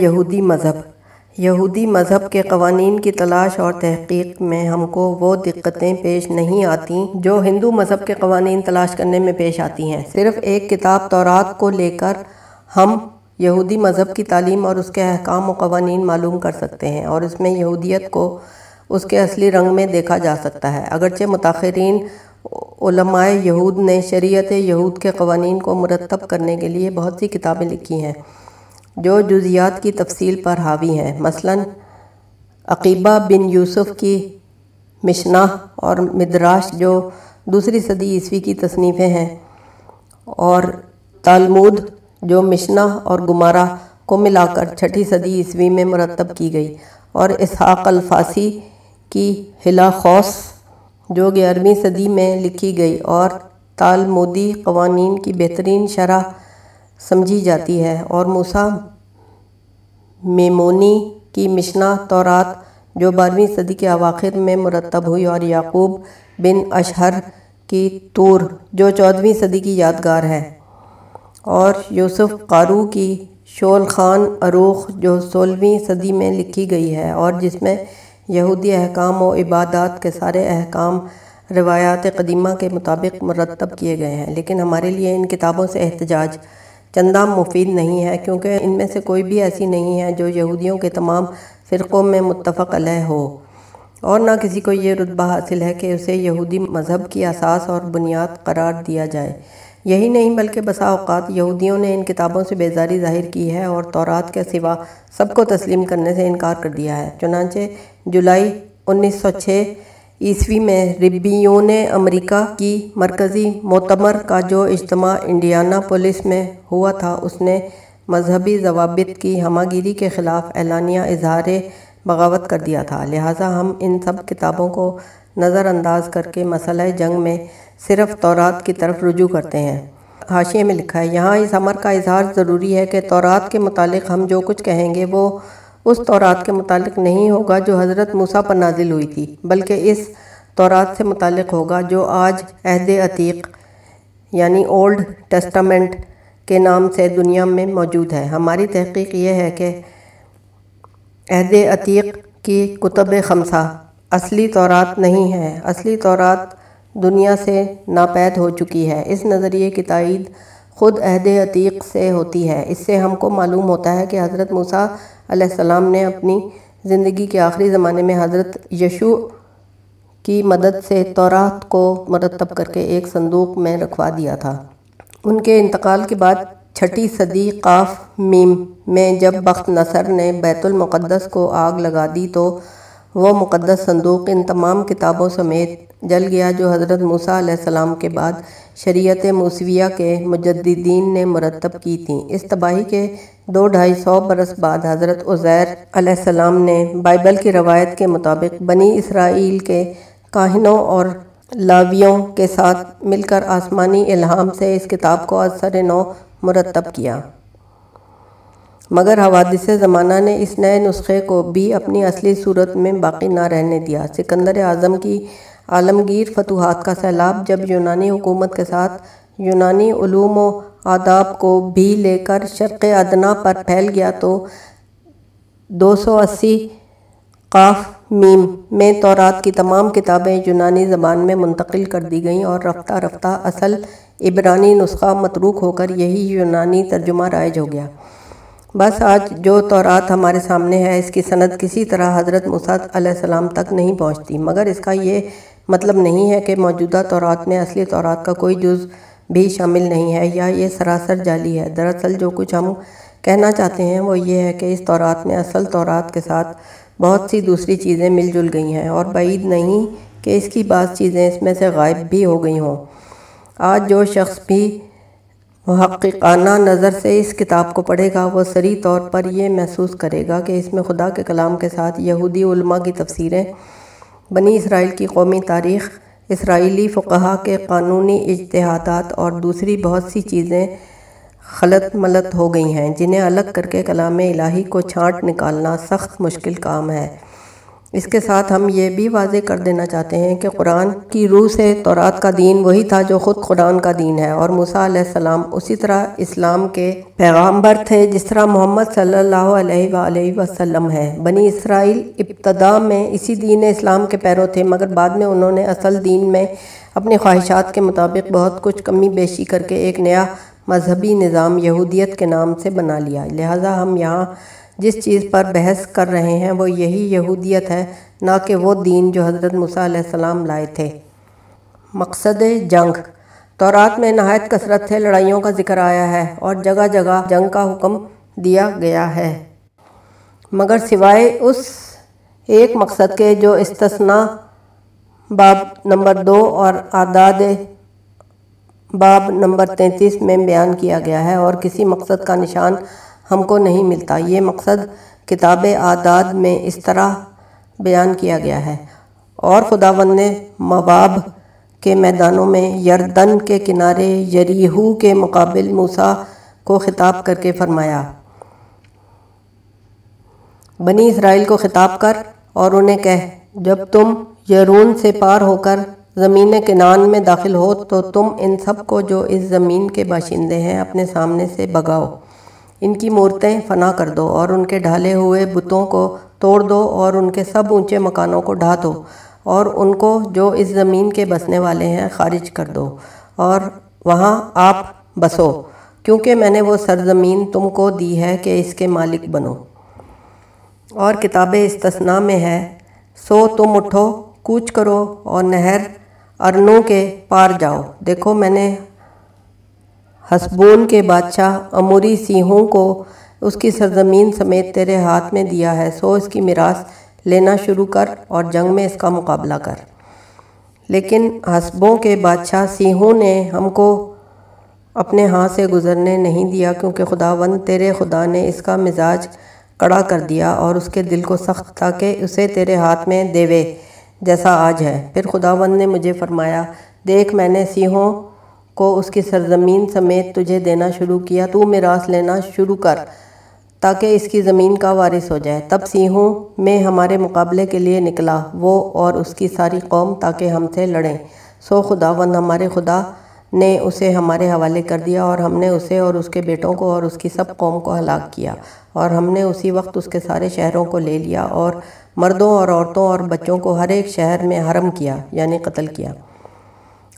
یہودی مذہب۔ یہودی مذہب کے قوانین کی تلاش اور تحقیق میں ہم کو وہ دقتیں پیش نہیں آتیں جو ہندو مذہب کے قوانین تلاش کرنے میں پیش آتی ہیں۔ صرف ایک کتاب تورات کو لے کر ہم یہودی مذہب کی تعلیم اور اس کے احکام و قوانین معلوم کر سکتے ہیں اور اس میں یہودیت کو اس کے اصلی رنگ میں دیکھا جا سکتا ہے۔ اگرچہ متاخرین علماء یہود نے شریعت یہود کے قوانین کو مرتب کرنے کے لیے بہت سی کتابیں لکھی ہیں جو جزیات کی تفصیل پر حاوی ہیں۔ مثلا، عقیبہ بن یوسف کی مشنہ اور مدراش جو دوسری صدی عیسوی کی تصنیفیں ہیں، اور تالمود جو مشنہ اور گمارہ کو ملا کر چھٹی صدی عیسوی میں مرتب کی گئی۔ اور اسحاق الفاسی کی ہلاخوس جو گیارہویں صدی میں لکھی گئی۔ اور تالمودی قوانین کی بہترین شرح سمجھی جاتی ہے۔ اور موسیٰ میمونی کی مشنہ تورات جو بارہویں صدی کے اواخر میں مرتب ہوئی اور یعقوب بن اشہر کی تور جو چودہویں صدی کی یادگار ہے۔ اور یوسف قارو کی شول خان اروخ جو سولہویں صدی میں لکھی گئی ہے اور جس میں یہودی احکام و عبادات کے سارے احکام روایات قدیمہ کے مطابق مرتب کیے گئے ہیں۔ لیکن ہمارے لیے ان کتابوں سے احتجاج چندہ مفید نہیں ہے، کیونکہ ان میں سے کوئی بھی ایسی نہیں ہے جو یہودیوں کے تمام فرقوں میں متفق علیہ ہو۔ اور نہ کسی کو یہ رتبہ حاصل ہے کہ اسے یہودی مذہب کی اساس اور بنیاد قرار دیا جائے۔ یہی نہیں، بلکہ بسا اوقات یہودیوں نے ان کتابوں سے بیزاری ظاہر کی ہے اور تورات کے سوا سب کو تسلیم کرنے سے انکار کر دیا ہے۔ چنانچہ جولائی انیس سو چھ عیسوی میں ربیون امریکہ کی مرکزی معتمر کا جو اجتماع انڈیانا پولیس میں ہوا تھا، اس نے مذہبی ضوابط کی ہمہ گیری کے خلاف اعلانیہ اظہار بغاوت کر دیا تھا۔ لہٰذا ہم ان سب کتابوں کو نظر انداز کر کے مسئلہ جنگ میں صرف تورات کی طرف رجوع کرتے ہیں۔ حاشیے میں لکھا ہے، یہاں اس امر کا اظہار ضروری ہے کہ تورات کے متعلق ہم جو کچھ کہیں گے وہ اس تورات کے متعلق نہیں ہوگا جو حضرت موسیٰ پر نازل ہوئی تھی، بلکہ اس تورات سے متعلق ہوگا جو آج عہد عتیق یعنی اولڈ ٹیسٹامنٹ کے نام سے دنیا میں موجود ہے۔ ہماری تحقیق یہ ہے کہ عہد عتیق کی کتب خمسہ اصلی تورات نہیں ہے۔ اصلی تورات دنیا سے ناپید ہو چکی ہے۔ اس نظریے کی تائید خود عہد عتیق سے ہوتی ہے۔ اس سے ہم کو معلوم ہوتا ہے کہ حضرت موسیٰ علیہ السلام نے اپنی زندگی کے آخری زمانے میں حضرت یشوع کی مدد سے تورات کو مرتب کر کے ایک صندوق میں رکھوا دیا تھا۔ ان کے انتقال کے بعد چھٹی صدی قاف میم میں جب بخت نصر نے بیت المقدس کو آگ لگا دی تو وہ مقدس صندوق ان تمام کتابوں سمیت جل گیا جو حضرت موسیٰ علیہ السلام کے بعد شریعت موسویہ کے مجددین نے مرتب کی تھیں۔ اس تباہی کے دو ڈھائی سو برس بعد حضرت عزیر علیہ السلام نے بائبل کی روایت کے مطابق بنی اسرائیل کے کاہنوں اور لاویوں کے ساتھ مل کر آسمانی الہام سے اس کتاب کو اثر نو مرتب کیا۔ مگر حوادث زمانہ نے اس نئے نسخے کو بھی اپنی اصلی صورت میں باقی نہ رہنے دیا۔ سکندر اعظم کی عالمگیر فتوحات کا سیلاب جب یونانی حکومت کے ساتھ یونانی علوم و آداب کو بھی لے کر شرق ادنا پر پھیل گیا تو دو سو اسی قاف میم میں تورات کی تمام کتابیں یونانی زبان میں منتقل کر دی گئیں اور رفتہ رفتہ اصل عبرانی نسخہ متروک ہو کر یہی یونانی ترجمہ رائج ہو گیا۔ بس آج جو تورات ہمارے سامنے ہے، اس کی سند کسی طرح حضرت موسیٰ علیہ السلام تک نہیں پہنچتی۔ مگر اس کا یہ مطلب نہیں ہے کہ موجودہ تورات میں اصلی تورات کا کوئی جز بھی شامل نہیں ہے یا یہ سراسر جعلی ہے۔ دراصل جو کچھ ہم کہنا چاہتے ہیں وہ یہ ہے کہ اس تورات میں اصل تورات کے ساتھ بہت سی دوسری چیزیں مل جل گئی ہیں اور بعید نہیں کہ اس کی بعض چیزیں اس میں سے غائب بھی ہو گئی ہوں۔ آج جو شخص بھی محققانہ نظر سے اس کتاب کو پڑھے گا، وہ سری طور پر یہ محسوس کرے گا کہ اس میں خدا کے کلام کے ساتھ یہودی علماء کی تفسیریں، بنی اسرائیل کی قومی تاریخ، اسرائیلی فقہا کے قانونی اجتہادات اور دوسری بہت سی چیزیں خلط ملط ہو گئی ہیں، جنہیں الگ کر کے کلام الہی کو چھانٹ نکالنا سخت مشکل کام ہے۔ اس کے ساتھ ہم یہ بھی واضح کر دینا چاہتے ہیں کہ قرآن کی روح سے تورات کا دین وہی تھا جو خود قرآن کا دین ہے اور موسیٰ علیہ السلام اسی طرح اسلام کے پیغامبر تھے جس طرح محمد صلی اللہ علیہ وآلہ وسلم ہے بنی اسرائیل ابتدا میں اسی دین اسلام کے پیرو تھے، مگر بعد میں انہوں نے اصل دین میں اپنی خواہشات کے مطابق بہت کچھ کمی بیشی کر کے ایک نیا مذہبی نظام یہودیت کے نام سے بنا لیا۔ لہٰذا ہم یہاں جس چیز پر بحث کر رہے ہیں، وہ یہی یہودیت ہے، نہ کہ وہ دین جو حضرت موسیٰ علیہ السلام لائے تھے۔ مقصد جنگ۔ تورات میں نہایت کثرت سے لڑائیوں کا ذکر آیا ہے اور جگہ جگہ جنگ کا حکم دیا گیا ہے۔ مگر سوائے اس ایک مقصد کے جو استثناء، باب نمبر دو اور آداد باب نمبر تینتیس میں بیان کیا گیا ہے اور کسی مقصد کا نشان ہم کو نہیں ملتا۔ یہ مقصد کتاب آداد میں اس طرح بیان کیا گیا ہے۔ اور خداوند نے مواب کے میدانوں میں یردن کے کنارے یریہو کے مقابل موسیٰ کو خطاب کر کے فرمایا۔ بنی اسرائیل کو خطاب کر اور انہیں کہہ، جب تم یرون سے پار ہو کر زمین کنان میں داخل ہو تو تم ان سب کو جو اس زمین کے باشندے ہیں اپنے سامنے سے بگاؤ ان کی مورتیں فنا کر دو اور ان کے ڈھالے ہوئے بتوں کو توڑ دو اور ان کے سب اونچے مکانوں کو ڈھا دو اور ان کو جو اس زمین کے بسنے والے ہیں خارج کر دو اور وہاں آپ بسو، کیونکہ میں نے وہ سرزمین تم کو دی ہے کہ اس کے مالک بنو۔ اور کتاب استثناء میں ہے، سو تم اٹھو، کوچ کرو اور نہر ارنوں کے پار جاؤ۔ دیکھو، میں نے حسبون کے بادشاہ اموری سیہوں کو اس کی سرزمین سمیت تیرے ہاتھ میں دیا ہے، سو اس کی میراث لینا شروع کر اور جنگ میں اس کا مقابلہ کر۔ لیکن حسبوں کے بادشاہ سیہوں نے ہم کو اپنے ہاتھ سے گزرنے نہیں دیا، کیونکہ خداوند تیرے خدا نے اس کا مزاج کڑا کر دیا اور اس کے دل کو سخت تاکہ اسے تیرے ہاتھ میں دیوے جیسا آج ہے۔ پھر خداوند نے مجھے فرمایا، دیکھ میں نے سیہوں کو اس کی سرزمین سمیت تجھے دینا شروع کیا، تو میراث لینا شروع کر، تاکہ اس کی زمین کا وارث ہو جائے۔ تب سیہوں میں ہمارے مقابلے کے لیے نکلا، وہ اور اس کی ساری قوم، تاکہ ہم سے لڑیں۔ سو خداوند ہمارے خدا نے اسے ہمارے حوالے کر دیا، اور ہم نے اسے اور اس کے بیٹوں کو اور اس کی سب قوم کو ہلاک کیا، اور ہم نے اسی وقت اس کے سارے شہروں کو لے لیا، اور مردوں اور عورتوں اور بچوں کو ہر ایک شہر میں حرم کیا یعنی قتل کیا۔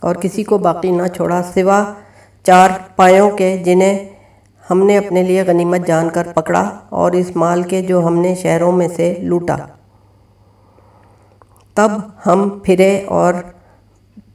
اور کسی کو باقی نہ چھوڑا سوا چار پایوں کے جنہیں ہم نے اپنے لیے غنیمت جان کر پکڑا اور اس مال کے جو ہم نے شہروں میں سے لوٹا۔ تب ہم پھرے اور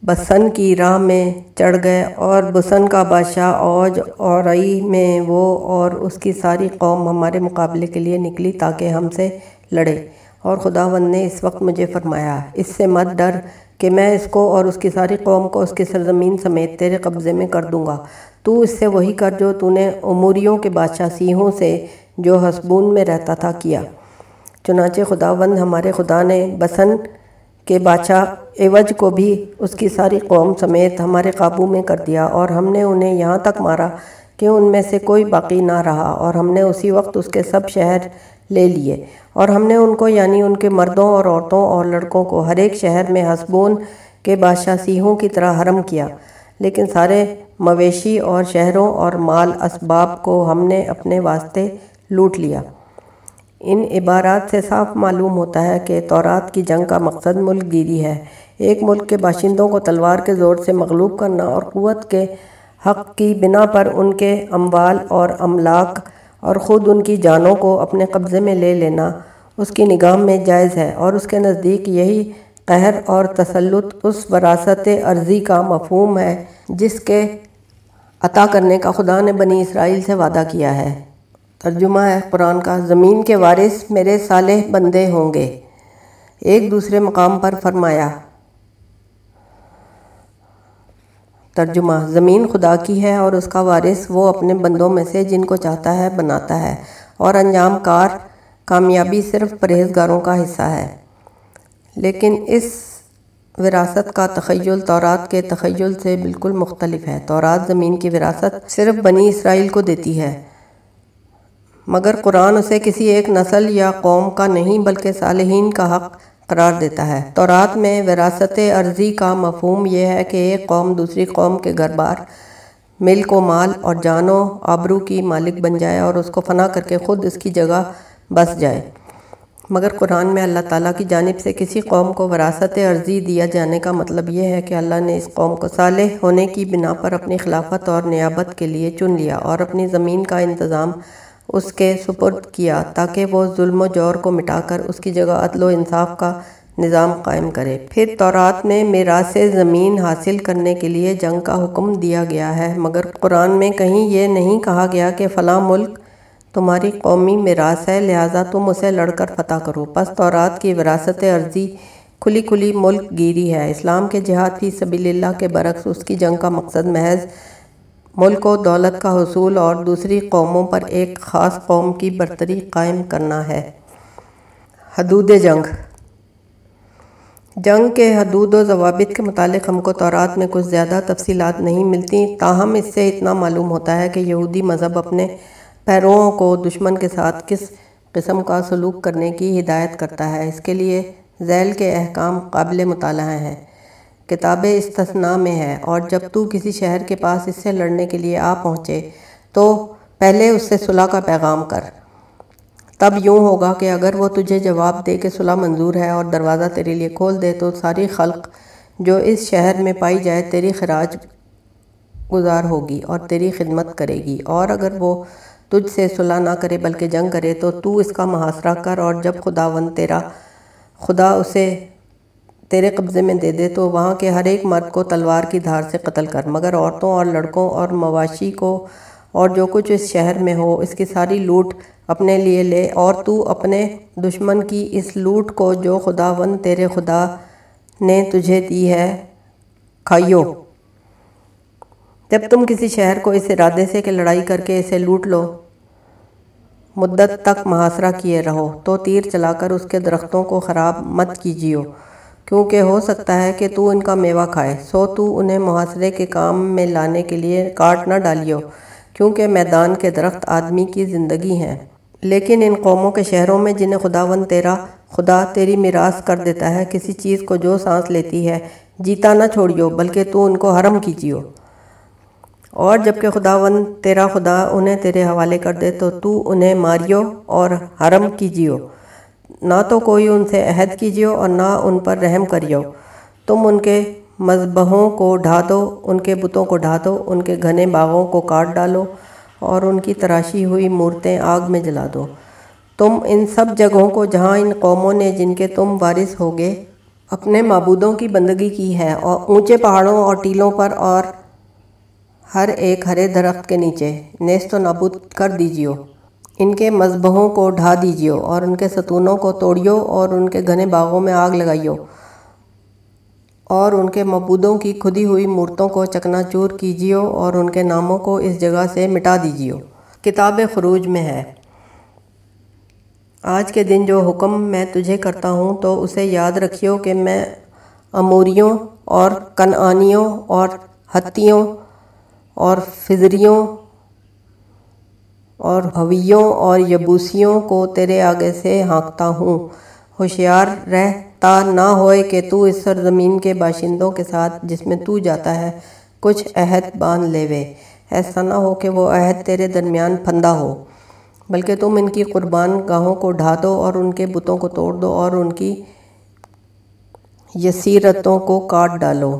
بسن کی راہ میں چڑھ گئے اور بسن کا بادشاہ اوج اور رئی میں وہ اور اس کی ساری قوم ہمارے مقابلے کے لیے نکلی تاکہ ہم سے لڑے۔ اور خداوند نے اس وقت مجھے فرمایا، اس سے مت ڈر کہ میں اس کو اور اس کی ساری قوم کو اس کی سرزمین سمیت تیرے قبضے میں کر دوں گا۔ تو اس سے وہی کر جو تو نے اموریوں کے بادشاہ سیہوں سے جو حسبون میں رہتا تھا کیا۔ چنانچہ خداوند ہمارے خدا نے بسن کے بادشاہ ایوج کو بھی اس کی ساری قوم سمیت ہمارے قابو میں کر دیا اور ہم نے انہیں یہاں تک مارا کہ ان میں سے کوئی باقی نہ رہا اور ہم نے اسی وقت اس کے سب شہر لے لیے۔ اور ہم نے ان کو یعنی ان کے مردوں اور عورتوں اور لڑکوں کو، ہر ایک شہر میں حسبون کے بادشاہ سیہوں کی طرح حرم کیا۔ لیکن سارے مویشی اور شہروں اور مال اسباب کو ہم نے اپنے واسطے لوٹ لیا۔ ان عبارات سے صاف معلوم ہوتا ہے کہ تورات کی جنگ کا مقصد ملک گیری ہے۔ ایک ملک کے باشندوں کو تلوار کے زور سے مغلوب کرنا اور قوت کے حق کی بنا پر ان کے اموال اور املاک اور خود ان کی جانوں کو اپنے قبضے میں لے لینا اس کی نگاہ میں جائز ہے اور اس کے نزدیک یہی قہر اور تسلط اس وراثت عرضی کا مفہوم ہے جس کے عطا کرنے کا خدا نے بنی اسرائیل سے وعدہ کیا ہے۔ ترجمہ ہے قرآن کا، زمین کے وارث میرے صالح بندے ہوں گے۔ ایک دوسرے مقام پر فرمایا ترجمہ۔ زمین خدا کی ہے اور اس کا وارث وہ اپنے بندوں میں سے جن کو چاہتا ہے بناتا ہے۔ اور انجام کار کامیابی صرف پرہیزگاروں کا حصہ ہے۔ لیکن اس وراثت کا تخیل تورات کے تخیل سے بالکل مختلف ہے۔ تورات زمین کی وراثت صرف بنی اسرائیل کو دیتی ہے۔ مگر قرآن اسے کسی ایک نسل یا قوم کا نہیں، بلکہ صالحین کا حق قرار دیتا ہے۔ تورات میں وراثت عرضی کا مفہوم یہ ہے کہ ایک قوم دوسری قوم کے گھر بار ملک و مال اور جان و آبرو کی مالک بن جائے اور اس کو فنا کر کے خود اس کی جگہ بس جائے۔ مگر قرآن میں اللہ تعالیٰ کی جانب سے کسی قوم کو وراثت عرضی دیا جانے کا مطلب یہ ہے کہ اللہ نے اس قوم کو صالح ہونے کی بنا پر اپنی خلافت اور نیابت کے لیے چن لیا اور اپنی زمین کا انتظام اس کے سپرد کیا تاکہ وہ ظلم و جور کو مٹا کر اس کی جگہ عدل و انصاف کا نظام قائم کرے۔ پھر تورات میں میراث زمین حاصل کرنے کے لیے جنگ کا حکم دیا گیا ہے، مگر قرآن میں کہیں یہ نہیں کہا گیا کہ فلاں ملک تمہاری قومی میراث ہے، لہٰذا تم اسے لڑ کر فتح کرو۔ پس تورات کی وراثت عرضی کھلی کھلی ملک گیری ہے۔ اسلام کے جہاد فی سبیل اللہ کے برعکس اس کی جنگ کا مقصد محض ملک و دولت کا حصول اور دوسری قوموں پر ایک خاص قوم کی برتری قائم کرنا ہے۔ حدود جنگ۔ جنگ کے حدود و ضوابط کے متعلق ہم کو تورات میں کچھ زیادہ تفصیلات نہیں ملتی، تاہم اس سے اتنا معلوم ہوتا ہے کہ یہودی مذہب اپنے پیروؤں کو دشمن کے ساتھ کس قسم کا سلوک کرنے کی ہدایت کرتا ہے۔ اس کے لیے ذیل کے احکام قابل مطالعہ ہیں۔ کتاب استثناء میں ہے اور جب تو کسی شہر کے پاس اس سے لڑنے کے لیے آ پہنچے تو پہلے اس سے صلح کا پیغام کر۔ تب یوں ہوگا کہ اگر وہ تجھے جواب دے کہ صلح منظور ہے اور دروازہ تیرے لیے کھول دے تو ساری خلق جو اس شہر میں پائی جائے تیری خراج گزار ہوگی اور تیری خدمت کرے گی۔ اور اگر وہ تجھ سے صلح نہ کرے بلکہ جنگ کرے تو تو اس کا محاصرہ کر اور جب خداون تیرا خدا اسے تیرے قبضے میں دے دے تو وہاں کے ہر ایک مرد کو تلوار کی دھار سے قتل کر۔ مگر عورتوں اور لڑکوں اور مواشی کو اور جو کچھ اس شہر میں ہو، اس کی ساری لوٹ اپنے لیے لے۔ اور تو اپنے دشمن کی اس لوٹ کو جو خداون تیرے خدا نے تجھے دی ہے۔ کھائیو۔ جب تم کسی شہر کو اس ارادے سے کہ لڑائی کر کے اسے لوٹ لو، مدت تک محاصرہ کیے رہو، تو تیر چلا کر اس کے درختوں کو خراب مت کیجیو۔ کیونکہ ہو سکتا ہے کہ تو ان کا میوہ کھائے۔ سو تو انہیں محاصرے کے کام میں لانے کے لیے کاٹ نہ ڈالیو، کیونکہ میدان کے درخت آدمی کی زندگی ہیں۔ لیکن ان قوموں کے شہروں میں جنہیں خداون تیرا، خدا تیری میراث کر دیتا ہے، کسی چیز کو جو سانس لیتی ہے، جیتا نہ چھوڑیو، بلکہ تو ان کو حرم کیجیو۔ اور جبکہ خداون تیرا خدا انہیں تیرے حوالے کر دے، تو تو انہیں ماریو اور حرم کیجیو۔ نہ تو کوئی ان سے عہد کیجیو اور نہ ان پر رحم کریو۔ تم ان کے مذبحوں کو ڈھا دو ان کے بتوں کو ڈھا دو ان کے گھنے باغوں کو کاٹ ڈالو اور ان کی تراشی ہوئی مورتیں آگ میں جلا دو۔ تم ان سب جگہوں کو جہاں ان قوموں نے جن کے تم وارث ہوگے، اپنے معبودوں کی بندگی کی ہے اور اونچے پہاڑوں اور ٹیلوں پر اور ہر ایک ہرے درخت کے نیچے، نیست و نابود کر دیجیو۔ ان کے مذبحوں کو ڈھا دیجیو اور ان کے ستونوں کو توڑیو اور ان کے گھنے باغوں میں آگ لگائیو اور ان کے مبودوں کی کھدی ہوئی مورتوں کو چکنا چور کیجیو اور ان کے ناموں کو اس جگہ سے مٹا دیجیو۔ کتاب خروج میں ہے۔ آج کے دن جو حکم میں تجھے کرتا ہوں تو اسے یاد رکھیو کہ میں اموریوں اور کنعانیوں اور ہتھیوں اور فضریوں اور ہویوں اور یبوسیوں کو تیرے آگے سے ہانکتا ہوں۔ ہوشیار رہتا نہ ہوئے کہ تو اس سرزمین کے باشندوں کے ساتھ جس میں تو جاتا ہے کچھ عہد باندھ لے وے ایسا نہ ہو کہ وہ عہد تیرے درمیان پھندا ہو، بلکہ تم ان کی قربان گاہوں کو ڈھا دو اور ان کے بتوں کو توڑ دو اور ان کی یسیرتوں کو کاٹ ڈالو۔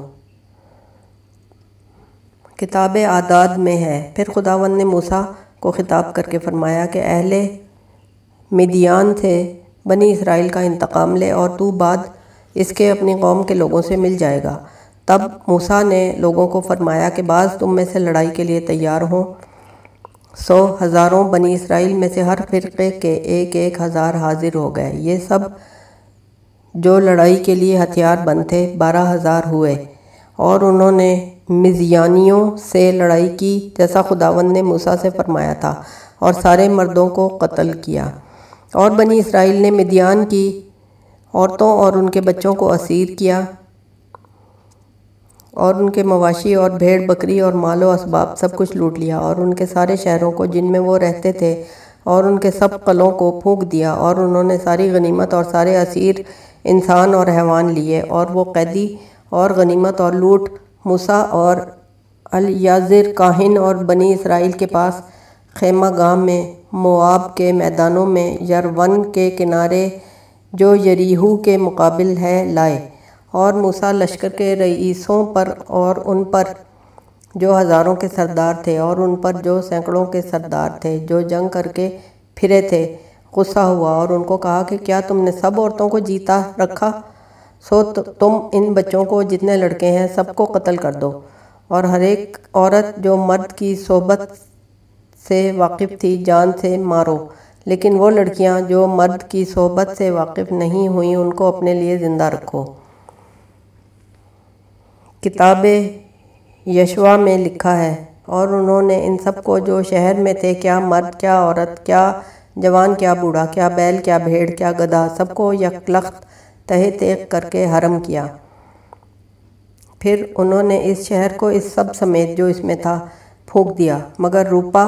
کتاب عاداد میں ہے۔ پھر خداون نے موسیٰ کو خطاب کر کے فرمایا کہ اہل مدیان سے بنی اسرائیل کا انتقام لے اور تو بعد اس کے اپنی قوم کے لوگوں سے مل جائے گا۔ تب موسیٰ نے لوگوں کو فرمایا کہ بعض تم میں سے لڑائی کے لیے تیار ہوں۔ سو ہزاروں بنی اسرائیل میں سے ہر فرقے کے ایک ایک ہزار حاضر ہو گئے۔ یہ سب جو لڑائی کے لیے ہتھیار بند تھے، بارہ ہزار ہوئے اور انہوں نے مزیانیوں سے لڑائی کی جیسا خداون نے موسیٰ سے فرمایا تھا اور سارے مردوں کو قتل کیا۔ اور بنی اسرائیل نے مدیان کی عورتوں اور ان کے بچوں کو اسیر کیا۔ اور ان کے مواشی اور بھیڑ بکری اور مال و اسباب سب کچھ لوٹ لیا اور ان کے سارے شہروں کو جن میں وہ رہتے تھے اور ان کے سب قلعوں کو پھونک دیا اور انہوں نے ساری غنیمت اور سارے اسیر انسان اور حیوان لیے اور وہ قیدی اور غنیمت اور لوٹ موسیٰ اور الیازر کاہن اور بنی اسرائیل کے پاس خیمہ گام میں مواب کے میدانوں میں یرون کے کنارے جو یریہو کے مقابل ہے لائے اور موسیٰ لشکر کے رئیسوں پر اور ان پر جو ہزاروں کے سردار تھے اور ان پر جو سینکڑوں کے سردار تھے جو جنگ کر کے پھرے تھے، غصہ ہوا اور ان کو کہا کہ کیا تم نے سب عورتوں کو جیتا رکھا؟ سو تم ان بچوں کو جتنے لڑکے ہیں سب کو قتل کر دو۔ اور ہر ایک عورت جو مرد کی صحبت سے واقف تھی، جان سے مارو۔ لیکن وہ لڑکیاں جو مرد کی صحبت سے واقف نہیں ہوئیں، ان کو اپنے لیے زندہ رکھو۔ کتاب یشوا میں لکھا ہے، اور انہوں نے ان سب کو جو شہر میں تھے، کیا مرد، کیا عورت، کیا جوان، کیا بوڑھا، کیا بیل، کیا بھیڑ، کیا گدھا، سب کو یکلخت تہ تیغ کر کے حرم کیا۔ پھر انہوں نے اس شہر کو اس سب سمیت جو اس میں تھا پھونک دیا، مگر روپا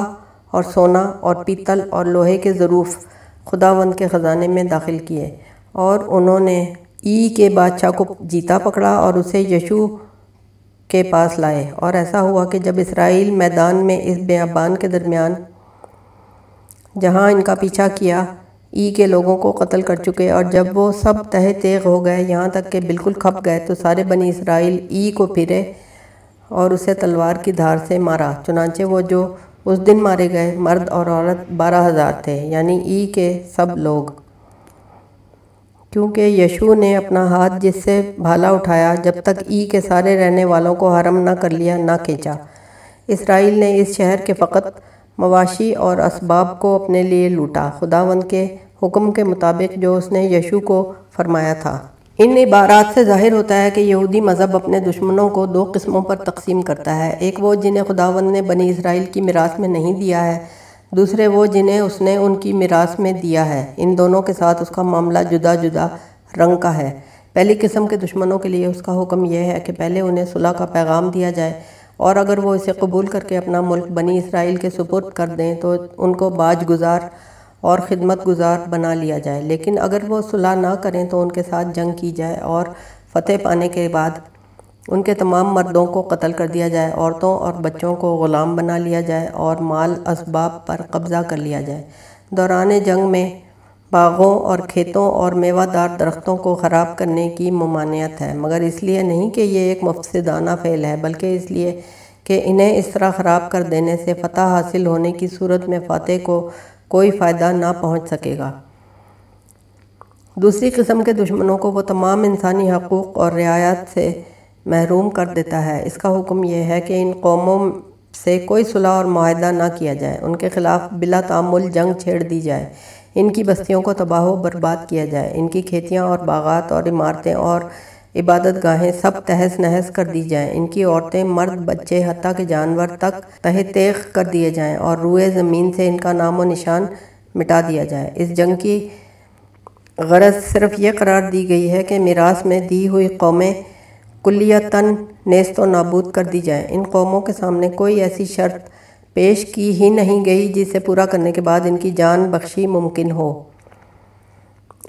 اور سونا اور پیتل اور لوہے کے ظروف خداوند کے خزانے میں داخل کیے اور انہوں نے ای کے بادشاہ کو جیتا پکڑا اور اسے یشو کے پاس لائے۔ اور ایسا ہوا کہ جب اسرائیل میدان میں اس بیابان کے درمیان جہاں ان کا پیچھا کیا ای کے لوگوں کو قتل کر چکے اور جب وہ سب تہ تیغ ہو گئے، یہاں تک کہ بالکل کھپ گئے تو سارے بنی اسرائیل ای کو پھرے اور اسے تلوار کی دھار سے مارا۔ چنانچہ وہ جو اس دن مارے گئے، مرد اور عورت بارہ ہزار تھے یعنی ای کے سب لوگ۔ کیونکہ یشو نے اپنا ہاتھ جس سے بھالا اٹھایا، جب تک ای کے سارے رہنے والوں کو حرم نہ کر لیا، نہ کھینچا۔ اسرائیل نے اس شہر کے فقط مواشی اور اسباب کو اپنے لیے لوٹا۔ خداوند کے حکم کے مطابق جو اس نے یشو کو فرمایا تھا۔ ان عبارات سے ظاہر ہوتا ہے کہ یہودی مذہب اپنے دشمنوں کو دو قسموں پر تقسیم کرتا ہے۔ ایک وہ جنہیں خداوند نے بنی اسرائیل کی میراث میں نہیں دیا ہے، دوسرے وہ جنہیں اس نے ان کی میراث میں دیا ہے۔ ان دونوں کے ساتھ اس کا معاملہ جدا جدا رنگ کا ہے۔ پہلی قسم کے دشمنوں کے لیے اس کا حکم یہ ہے کہ پہلے انہیں صلح کا پیغام دیا جائے۔ اور اگر وہ اسے قبول کر کے اپنا ملک بنی اسرائیل کے سپرد کر دیں تو ان کو باج گزار اور خدمت گزار بنا لیا جائے۔ لیکن اگر وہ صلح نہ کریں تو ان کے ساتھ جنگ کی جائے اور فتح پانے کے بعد ان کے تمام مردوں کو قتل کر دیا جائے، عورتوں اور بچوں کو غلام بنا لیا جائے اور مال اسباب پر قبضہ کر لیا جائے۔ دوران جنگ میں باغوں اور کھیتوں اور میوہ دار درختوں کو خراب کرنے کی ممانعت ہے۔ مگر اس لیے نہیں کہ یہ ایک مفسدانہ فعل ہے، بلکہ اس لیے کہ انہیں اس طرح خراب کر دینے سے فتح حاصل ہونے کی صورت میں فاتح کو کوئی فائدہ نہ پہنچ سکے گا۔ دوسری قسم کے دشمنوں کو وہ تمام انسانی حقوق اور رعایت سے محروم کر دیتا ہے۔ اس کا حکم یہ ہے کہ ان قوموں سے کوئی صلح اور معاہدہ نہ کیا جائے۔ ان کے خلاف بلا تعمل جنگ چھیڑ دی جائے۔ ان کی بستیوں کو تباہ و برباد کیا جائے۔ ان کی کھیتیاں اور باغات اور عمارتیں اور عبادت گاہیں سب تہس نہس کر دی جائیں۔ ان کی عورتیں مرد، بچے حتیٰ کے جانور تک تہ تیغ کر دیے جائیں اور روئے زمین سے ان کا نام و نشان مٹا دیا جائے۔ اس جنگ کی غرض صرف یہ قرار دی گئی ہے کہ میراث میں دی ہوئی قومیں کلیتاً نیست و نابود کر دی جائے ان قوموں کے سامنے کوئی ایسی شرط پیش کی ہی نہیں گئی جسے پورا کرنے کے بعد ان کی جان بخشی ممکن ہو۔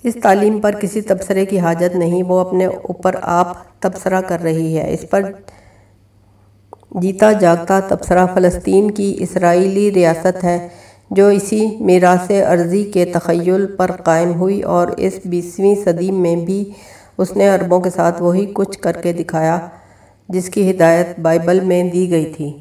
اس تعلیم پر کسی تبصرے کی حاجت نہیں، وہ اپنے اوپر آپ تبصرہ کر رہی ہے۔ اس پر جیتا جاگتا تبصرہ فلسطین کی اسرائیلی ریاست ہے، جو اسی میراث عرضی کے تخیل پر قائم ہوئی اور اس بیسویں صدی میں بھی اس نے عربوں کے ساتھ وہی کچھ کر کے دکھایا، جس کی ہدایت بائبل میں دی گئی تھی۔